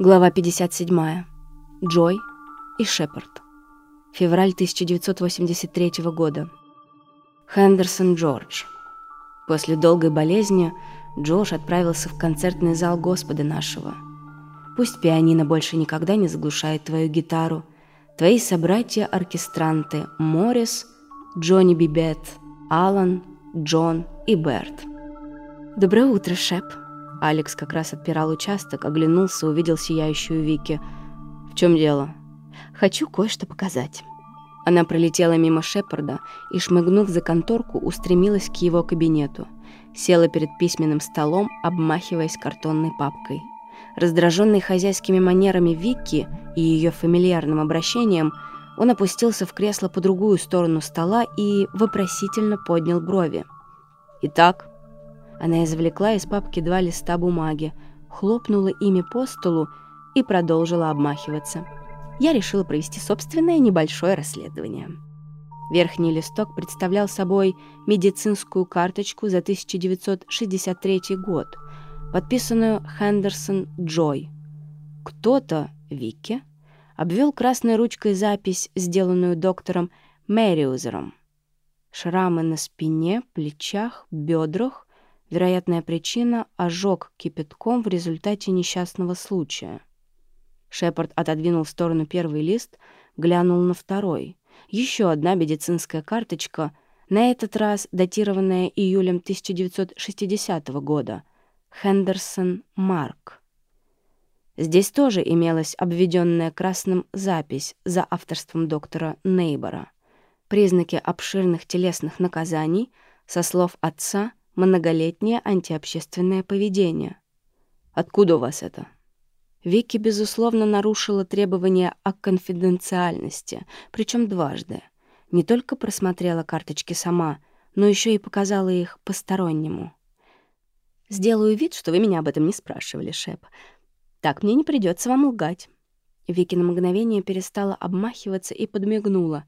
Глава 57. Джой и Шепард. Февраль 1983 года. Хендерсон Джордж. После долгой болезни Джордж отправился в концертный зал Господа нашего. Пусть пианино больше никогда не заглушает твою гитару. Твои собратья-оркестранты Моррис, Джонни Бибет, Алан, Джон и Берт. «Доброе утро, Шеп», Алекс как раз отпирал участок, оглянулся, увидел сияющую Вики. «В чем дело?» «Хочу кое-что показать». Она пролетела мимо Шепарда и, шмыгнув за конторку, устремилась к его кабинету. Села перед письменным столом, обмахиваясь картонной папкой. Раздраженный хозяйскими манерами Вики и ее фамильярным обращением, он опустился в кресло по другую сторону стола и вопросительно поднял брови. «Итак?» Она извлекла из папки два листа бумаги, хлопнула ими по столу и продолжила обмахиваться. Я решила провести собственное небольшое расследование. Верхний листок представлял собой медицинскую карточку за 1963 год, подписанную Хендерсон Джой. Кто-то, Вики, обвел красной ручкой запись, сделанную доктором Мэриузером. Шрамы на спине, плечах, бедрах Вероятная причина — ожог кипятком в результате несчастного случая. Шепард отодвинул в сторону первый лист, глянул на второй. Еще одна медицинская карточка, на этот раз датированная июлем 1960 года. Хендерсон Марк. Здесь тоже имелась обведенная красным запись за авторством доктора Нейбора. Признаки обширных телесных наказаний, со слов отца — многолетнее антиобщественное поведение. Откуда у вас это? Вики, безусловно, нарушила требования о конфиденциальности, причем дважды. Не только просмотрела карточки сама, но еще и показала их постороннему. «Сделаю вид, что вы меня об этом не спрашивали, Шеп. Так мне не придется вам лгать». Вики на мгновение перестала обмахиваться и подмигнула.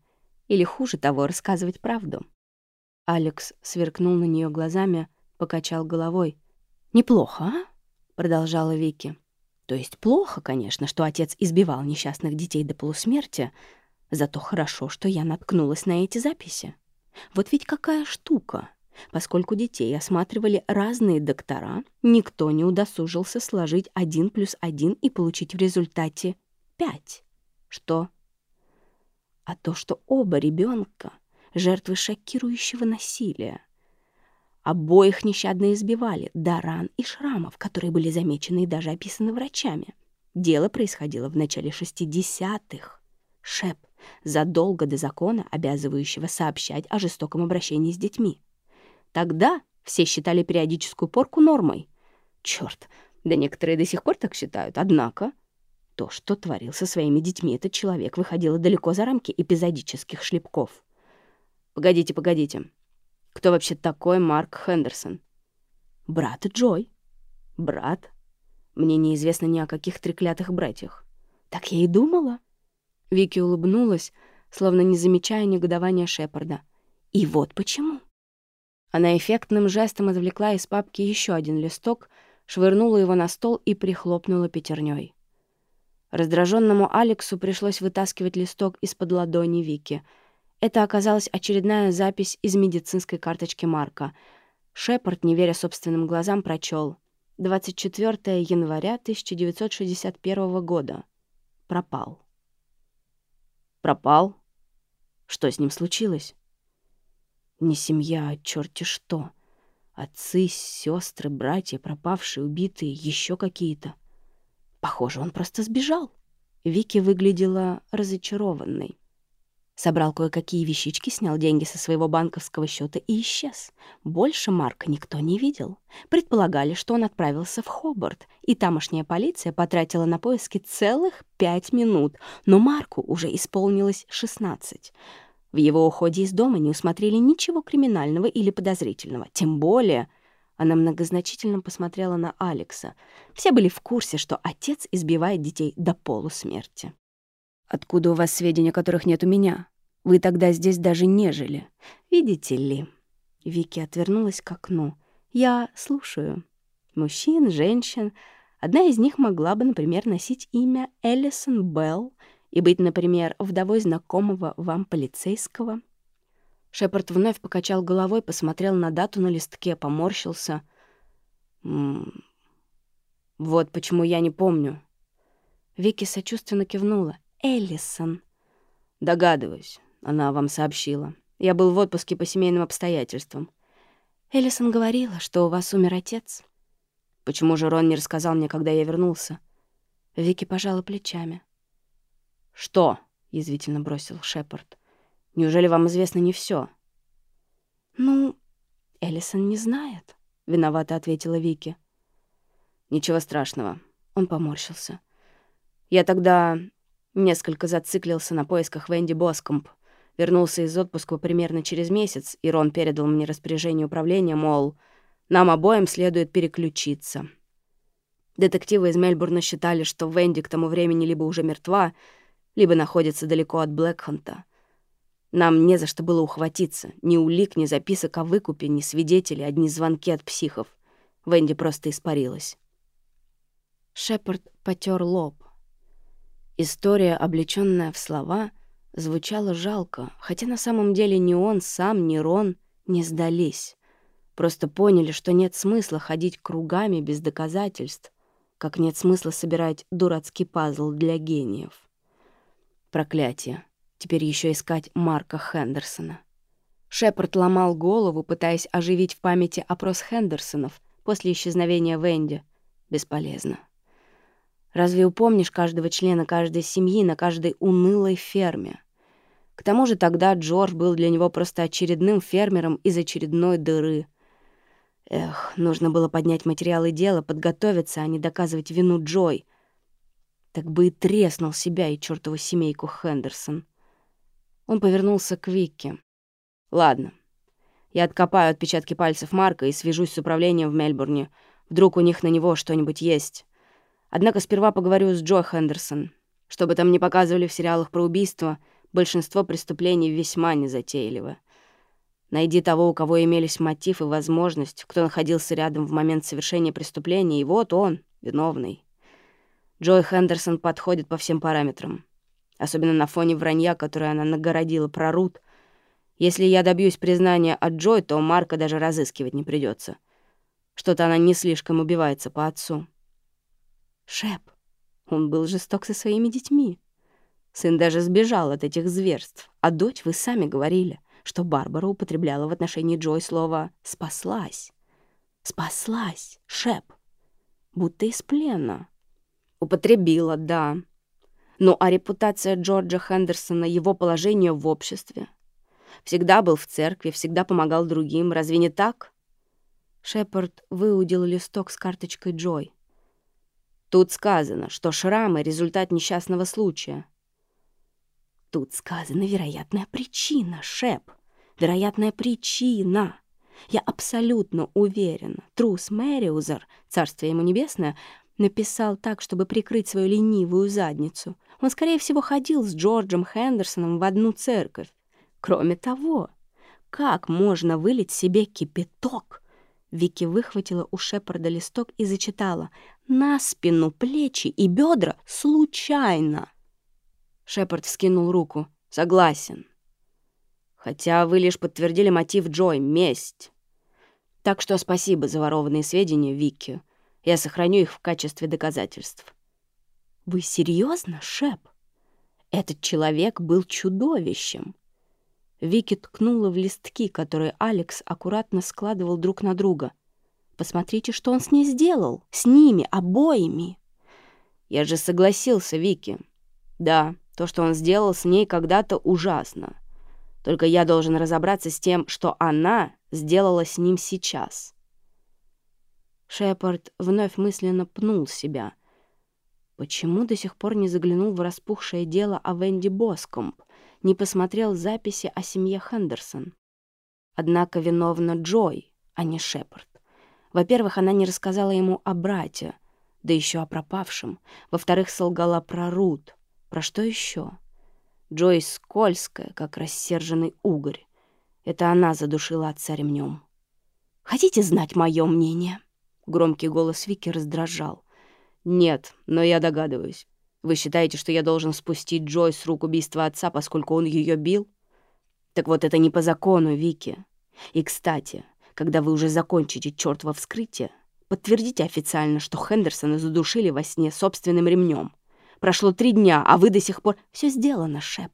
Или, хуже того, рассказывать правду. Алекс сверкнул на нее глазами, покачал головой. «Неплохо, а?» — продолжала Вики. «То есть плохо, конечно, что отец избивал несчастных детей до полусмерти, зато хорошо, что я наткнулась на эти записи. Вот ведь какая штука!» Поскольку детей осматривали разные доктора, никто не удосужился сложить один плюс один и получить в результате пять. Что? А то, что оба ребенка жертвы шокирующего насилия. Обоих нещадно избивали до ран и шрамов, которые были замечены и даже описаны врачами. Дело происходило в начале 60-х. Шеп, задолго до закона, обязывающего сообщать о жестоком обращении с детьми. Тогда все считали периодическую порку нормой. Черт, да некоторые до сих пор так считают. Однако то, что творил со своими детьми этот человек, выходило далеко за рамки эпизодических шлепков. Погодите, погодите. Кто вообще такой Марк Хендерсон? Брат Джой. Брат? Мне неизвестно ни о каких треклятых братьях. Так я и думала. Вики улыбнулась, словно не замечая негодования Шепарда. И вот почему. Она эффектным жестом извлекла из папки еще один листок, швырнула его на стол и прихлопнула пятерней. Раздраженному Алексу пришлось вытаскивать листок из-под ладони Вики — это оказалась очередная запись из медицинской карточки Марка. Шепард, не веря собственным глазам, прочел. 24 января 1961 года. Пропал. Пропал? Что с ним случилось? Не семья, а черти что. Отцы, сестры, братья, пропавшие, убитые, еще какие-то. Похоже, он просто сбежал. Вики выглядела разочарованной. Собрал кое-какие вещички, снял деньги со своего банковского счета и исчез. Больше Марка никто не видел. Предполагали, что он отправился в Хобарт, и тамошняя полиция потратила на поиски целых пять минут, но Марку уже исполнилось 16. В его уходе из дома не усмотрели ничего криминального или подозрительного, тем более... Она многозначительно посмотрела на Алекса. Все были в курсе, что отец избивает детей до полусмерти. «Откуда у вас сведения, которых нет у меня? Вы тогда здесь даже не жили. Видите ли?» Вики отвернулась к окну. «Я слушаю. Мужчин, женщин, Одна из них могла бы, например, носить имя Эллисон Белл и быть, например, вдовой знакомого вам полицейского. Шепард вновь покачал головой, посмотрел на дату на листке, поморщился. «М -м вот почему я не помню». Вики сочувственно кивнула. «Эллисон». «Догадываюсь», — она вам сообщила. «Я был в отпуске по семейным обстоятельствам». «Эллисон говорила, что у вас умер отец». Почему же Рон не рассказал мне, когда я вернулся? Вики пожала плечами. «Что?» — язвительно бросил Шепард. «Неужели вам известно не все? «Ну, Эллисон не знает», — виновато ответила Вики. «Ничего страшного». Он поморщился. «Я тогда несколько зациклился на поисках Венди Боскомп. Вернулся из отпуска примерно через месяц, и Рон передал мне распоряжение управления, мол, нам обоим следует переключиться. Детективы из Мельбурна считали, что Венди к тому времени либо уже мертва, либо находится далеко от Блэкханта. Нам не за что было ухватиться. Ни улик, ни записок о выкупе, ни свидетелей, одни звонки от психов. Венди просто испарилась. Шепард потер лоб. История, облечённая в слова, звучала жалко, хотя на самом деле ни он сам, ни Рон не сдались. Просто поняли, что нет смысла ходить кругами без доказательств, как нет смысла собирать дурацкий пазл для гениев. Проклятие. Теперь еще искать Марка Хендерсона. Шепард ломал голову, пытаясь оживить в памяти опрос Хендерсонов после исчезновения Венди. Бесполезно. Разве упомнишь каждого члена каждой семьи на каждой унылой ферме? К тому же тогда Джордж был для него просто очередным фермером из очередной дыры. Эх, нужно было поднять материалы дела, подготовиться, а не доказывать вину Джой. Так бы и треснул себя и чертову семейку Хендерсон. Он повернулся к Викке. «Ладно, я откопаю отпечатки пальцев Марка и свяжусь с управлением в Мельбурне. Вдруг у них на него что-нибудь есть. Однако сперва поговорю с Джо Хендерсон. Что бы там ни показывали в сериалах про убийство, большинство преступлений весьма незатейливо. Найди того, у кого имелись мотив и возможность, кто находился рядом в момент совершения преступления, и вот он, виновный. Джой Хендерсон подходит по всем параметрам. Особенно на фоне вранья, которое она нагородила про Рут. Если я добьюсь признания от Джой, то Марка даже разыскивать не придется. Что-то она не слишком убивается по отцу. Шеп, он был жесток со своими детьми. Сын даже сбежал от этих зверств, а дочь вы сами говорили — что Барбара употребляла в отношении Джой слово «спаслась». «Спаслась, Шеп, будто из плена». Употребила, да. Ну а репутация Джорджа Хендерсона, его положение в обществе? Всегда был в церкви, всегда помогал другим, разве не так? Шепард выудил листок с карточкой Джой. Тут сказано, что шрамы — результат несчастного случая. Тут сказана вероятная причина, Шеп. Вероятная причина. Я абсолютно уверена. Трус Мэриузер, царствие ему небесное, написал так, чтобы прикрыть свою ленивую задницу. Он, скорее всего, ходил с Джорджем Хендерсоном в одну церковь. Кроме того, как можно вылить себе кипяток? Вики выхватила у Шепарда листок и зачитала «На спину, плечи и бедра случайно». Шепард вскинул руку. «Согласен. Хотя вы лишь подтвердили мотив Джой — месть. Так что спасибо за ворованные сведения, Вики. Я сохраню их в качестве доказательств». «Вы серьезно, Шеп? Этот человек был чудовищем». Вики ткнула в листки, которые Алекс аккуратно складывал друг на друга. «Посмотрите, что он с ней сделал. С ними, обоими». «Я же согласился, Вики. Да, то, что он сделал с ней когда-то, ужасно. Только я должен разобраться с тем, что она сделала с ним сейчас. Шепард вновь мысленно пнул себя. Почему до сих пор не заглянул в распухшее дело о Венди Боскомп, не посмотрел записи о семье Хендерсон? Однако виновна Джой, а не Шепард. Во-первых, она не рассказала ему о брате, да еще о пропавшем. Во-вторых, солгала про Рут — про что еще? Джой скользкая, как рассерженный угорь. Это она задушила отца ремнем. «Хотите знать мое мнение?» Громкий голос Вики раздражал. «Нет, но я догадываюсь. Вы считаете, что я должен спустить Джой с рук убийства отца, поскольку он ее бил? Так вот, это не по закону, Вики. И, кстати, когда вы уже закончите чёртово вскрытие, подтвердите официально, что Хендерсона задушили во сне собственным ремнем. Прошло три дня, а вы до сих пор... Все сделано, Шеп.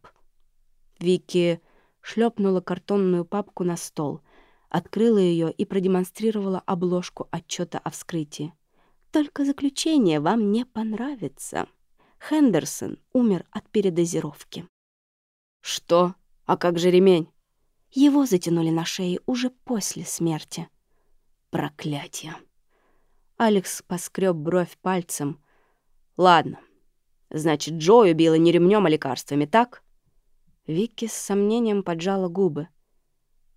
Вики шлепнула картонную папку на стол, открыла ее и продемонстрировала обложку отчета о вскрытии. Только заключение вам не понравится. Хендерсон умер от передозировки. Что? А как же ремень? Его затянули на шее уже после смерти. Проклятие. Алекс поскреб бровь пальцем. Ладно. Значит, Джо убила не ремнем, а лекарствами, так? Вики с сомнением поджала губы.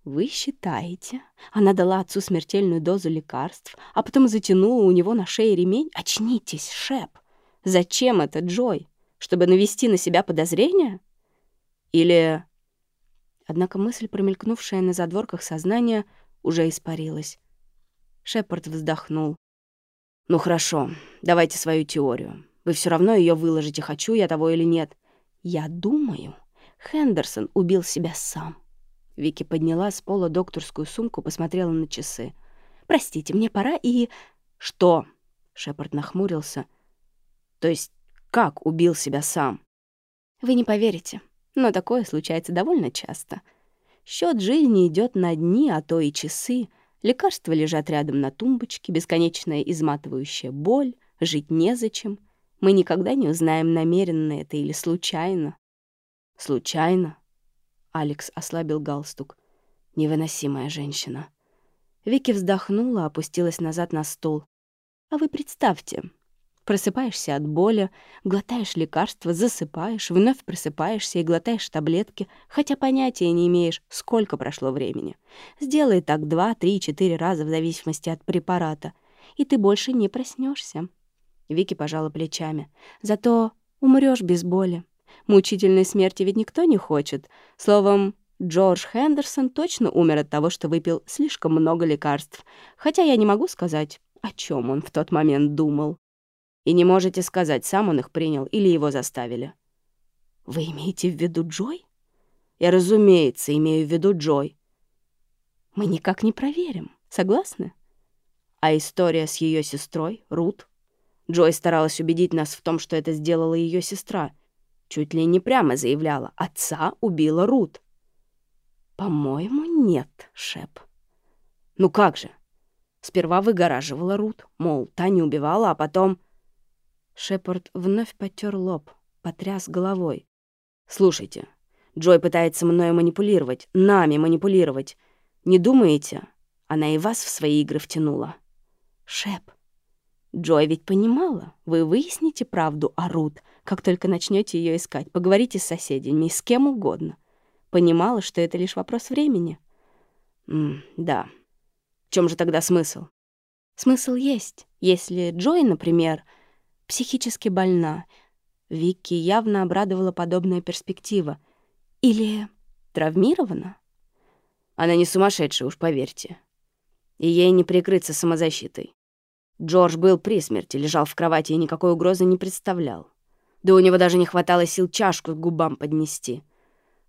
«Вы считаете, она дала отцу смертельную дозу лекарств, а потом затянула у него на шее ремень? Очнитесь, Шеп! Зачем это, Джой? Чтобы навести на себя подозрения? Или Однако мысль, промелькнувшая на задворках сознания, уже испарилась. Шепард вздохнул. «Ну хорошо, давайте свою теорию. Вы все равно ее выложите, хочу я того или нет. Я думаю, Хендерсон убил себя сам». Вики подняла с пола докторскую сумку, посмотрела на часы. «Простите, мне пора и...» «Что?» — Шепард нахмурился. «То есть как убил себя сам?» «Вы не поверите. Но такое случается довольно часто. Счет жизни идет на дни, а то и часы. Лекарства лежат рядом на тумбочке, бесконечная изматывающая боль, жить незачем. Мы никогда не узнаем, намеренно это или случайно. Случайно? Алекс ослабил галстук. Невыносимая женщина. Вики вздохнула, опустилась назад на стул. А вы представьте, Просыпаешься от боли, глотаешь лекарства, засыпаешь, вновь просыпаешься и глотаешь таблетки, хотя понятия не имеешь, сколько прошло времени. Сделай так два, три, четыре раза в зависимости от препарата, и ты больше не проснешься. Вики пожала плечами. Зато умрешь без боли. Мучительной смерти ведь никто не хочет. Словом, Джордж Хендерсон точно умер от того, что выпил слишком много лекарств, хотя я не могу сказать, о чем он в тот момент думал. И не можете сказать, сам он их принял или его заставили. Вы имеете в виду Джой? Я, разумеется, имею в виду Джой. Мы никак не проверим, согласны? А история с ее сестрой, Рут? Джой старалась убедить нас в том, что это сделала ее сестра. Чуть ли не прямо заявляла, отца убила Рут. По-моему, нет, Шеп. Ну как же? Сперва выгораживала Рут, мол, та не убивала, а потом... Шепард вновь потер лоб, потряс головой. «Слушайте, Джой пытается мною манипулировать, нами манипулировать. Не думаете, она и вас в свои игры втянула?» «Шеп, Джой ведь понимала, вы выясните правду о Рут, как только начнете ее искать, поговорите с соседями, с кем угодно. Понимала, что это лишь вопрос времени?» М «Да. В чем же тогда смысл?» «Смысл есть. Если Джой, например, психически больна. Вики явно обрадовала подобная перспектива. Или травмирована? Она не сумасшедшая, уж поверьте. И ей не прикрыться самозащитой. Джордж был при смерти, лежал в кровати и никакой угрозы не представлял. Да у него даже не хватало сил чашку к губам поднести.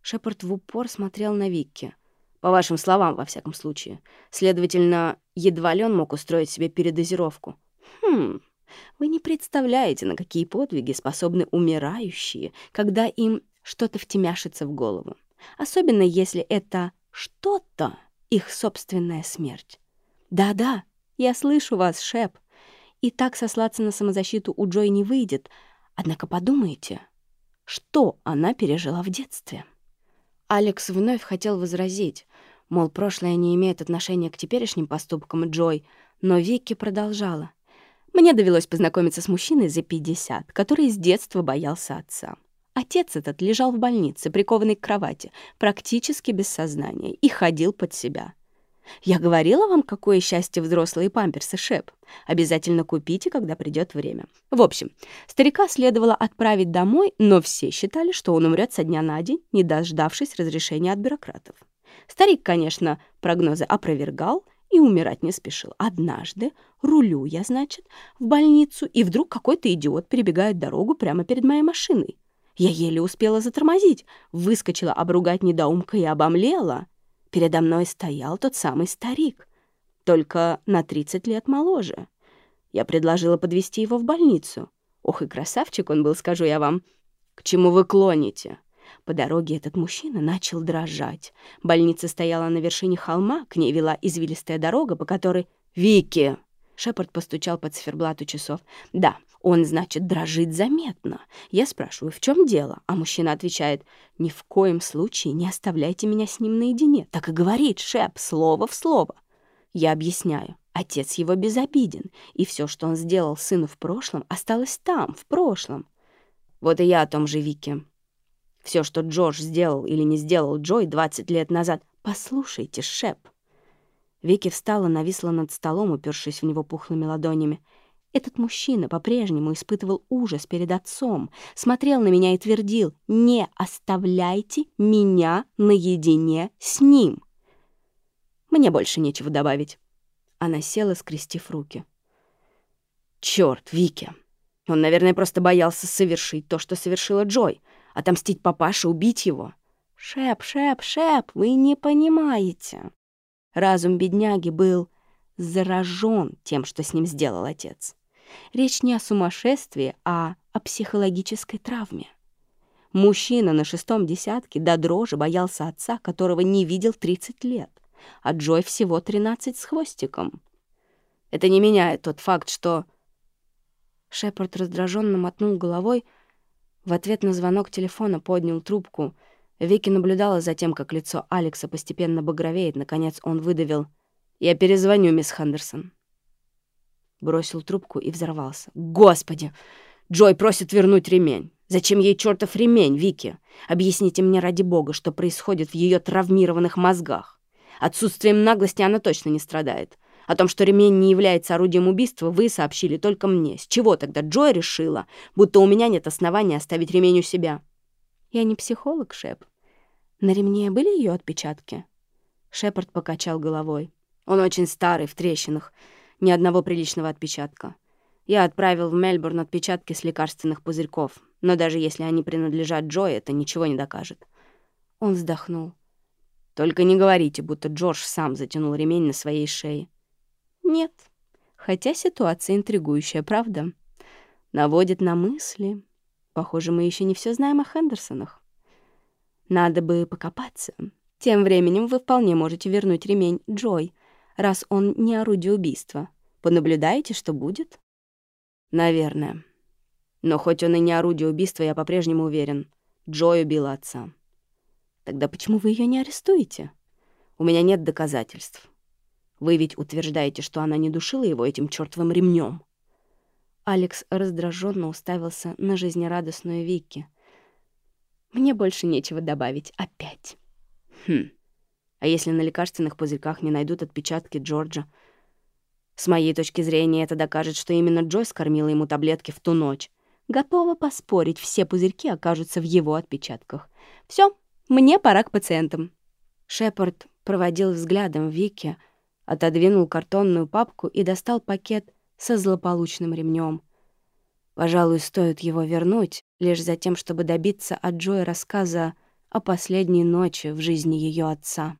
Шепард в упор смотрел на Викки. По вашим словам, во всяком случае. Следовательно, едва ли он мог устроить себе передозировку. Хм, вы не представляете, на какие подвиги способны умирающие, когда им что-то втемяшится в голову. Особенно если это что-то их собственная смерть. Да-да, я слышу вас, Шеп. И так сослаться на самозащиту у Джой не выйдет. Однако подумайте, что она пережила в детстве. Алекс вновь хотел возразить, мол, прошлое не имеет отношения к теперешним поступкам Джой, но Вики продолжала. Мне довелось познакомиться с мужчиной за 50, который с детства боялся отца. Отец этот лежал в больнице, прикованный к кровати, практически без сознания, и ходил под себя. Я говорила вам, какое счастье взрослые памперсы, Шеп. Обязательно купите, когда придет время. В общем, старика следовало отправить домой, но все считали, что он умрет со дня на день, не дождавшись разрешения от бюрократов. Старик, конечно, прогнозы опровергал и умирать не спешил. Однажды рулю я, значит, в больницу, и вдруг какой-то идиот перебегает дорогу прямо перед моей машиной. Я еле успела затормозить, выскочила обругать недоумка и обомлела. Передо мной стоял тот самый старик, только на 30 лет моложе. Я предложила подвести его в больницу. Ох и красавчик он был, скажу я вам. К чему вы клоните? По дороге этот мужчина начал дрожать. Больница стояла на вершине холма, к ней вела извилистая дорога, по которой... «Вики!» Шепард постучал по циферблату часов. «Да, он, значит, дрожит заметно. Я спрашиваю, в чем дело? А мужчина отвечает, ни в коем случае не оставляйте меня с ним наедине. Так и говорит Шеп, слово в слово. Я объясняю. Отец его безобиден, и все, что он сделал сыну в прошлом, осталось там, в прошлом. Вот и я о том же, Вики. Все, что Джордж сделал или не сделал Джой 20 лет назад. Послушайте, Шеп. Вики встала, нависла над столом, упершись в него пухлыми ладонями. Этот мужчина по-прежнему испытывал ужас перед отцом, смотрел на меня и твердил «Не оставляйте меня наедине с ним». Мне больше нечего добавить. Она села, скрестив руки. Черт, Вики! Он, наверное, просто боялся совершить то, что совершила Джой. Отомстить папаше, убить его. Шеп, шеп, шеп, вы не понимаете. Разум бедняги был заражен тем, что с ним сделал отец. Речь не о сумасшествии, а о психологической травме. Мужчина на шестом десятке до дрожи боялся отца, которого не видел 30 лет а Джой всего 13 с хвостиком. Это не меняет тот факт, что... Шепард раздраженно мотнул головой, в ответ на звонок телефона поднял трубку. Вики наблюдала за тем, как лицо Алекса постепенно багровеет. Наконец он выдавил. «Я перезвоню, мисс Хендерсон». Бросил трубку и взорвался. «Господи! Джой просит вернуть ремень. Зачем ей чертов ремень, Вики? Объясните мне ради бога, что происходит в ее травмированных мозгах. Отсутствием наглости она точно не страдает. О том, что ремень не является орудием убийства, вы сообщили только мне. С чего тогда Джой решила, будто у меня нет основания оставить ремень у себя? Я не психолог, Шеп. На ремне были ее отпечатки? Шепард покачал головой. Он очень старый, в трещинах. Ни одного приличного отпечатка. Я отправил в Мельбурн отпечатки с лекарственных пузырьков, но даже если они принадлежат Джой, это ничего не докажет. Он вздохнул. Только не говорите, будто Джордж сам затянул ремень на своей шее. Нет. Хотя ситуация интригующая, правда? Наводит на мысли. Похоже, мы еще не все знаем о Хендерсонах. Надо бы покопаться. Тем временем вы вполне можете вернуть ремень Джой, раз он не орудие убийства. Понаблюдаете, что будет? Наверное. Но хоть он и не орудие убийства, я по-прежнему уверен. Джой убила отца. Тогда почему вы ее не арестуете? У меня нет доказательств. Вы ведь утверждаете, что она не душила его этим чертовым ремнем. Алекс раздраженно уставился на жизнерадостную Вики. Мне больше нечего добавить. Опять. Хм. А если на лекарственных пузырьках не найдут отпечатки Джорджа? С моей точки зрения, это докажет, что именно Джой скормила ему таблетки в ту ночь. Готова поспорить, все пузырьки окажутся в его отпечатках. Все, мне пора к пациентам». Шепард проводил взглядом Вики, отодвинул картонную папку и достал пакет со злополучным ремнем. Пожалуй, стоит его вернуть, лишь за тем, чтобы добиться от Джоя рассказа о последней ночи в жизни ее отца.